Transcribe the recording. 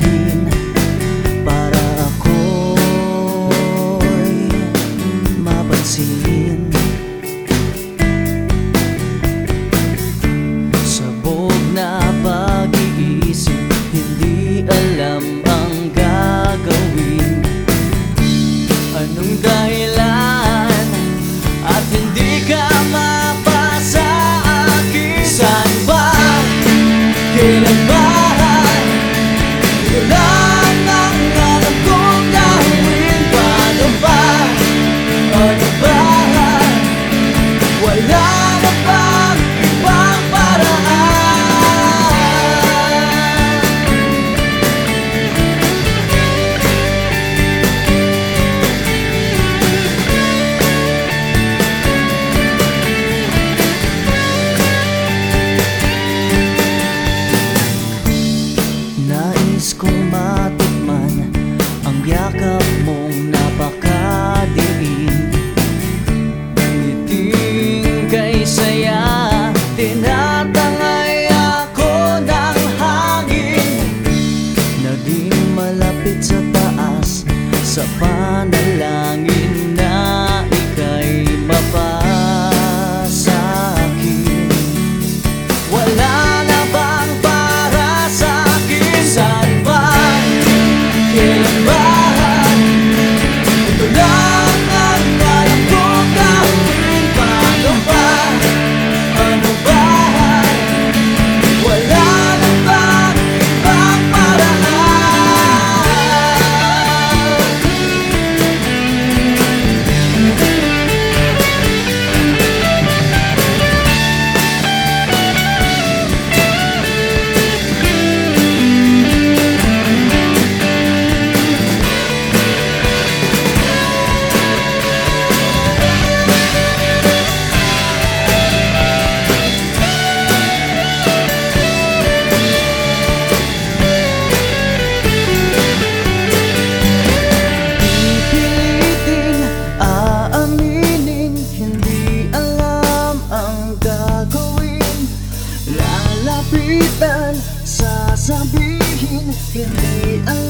You. Love. Malapit sa taas Sa panahon sasabihin Hindi alam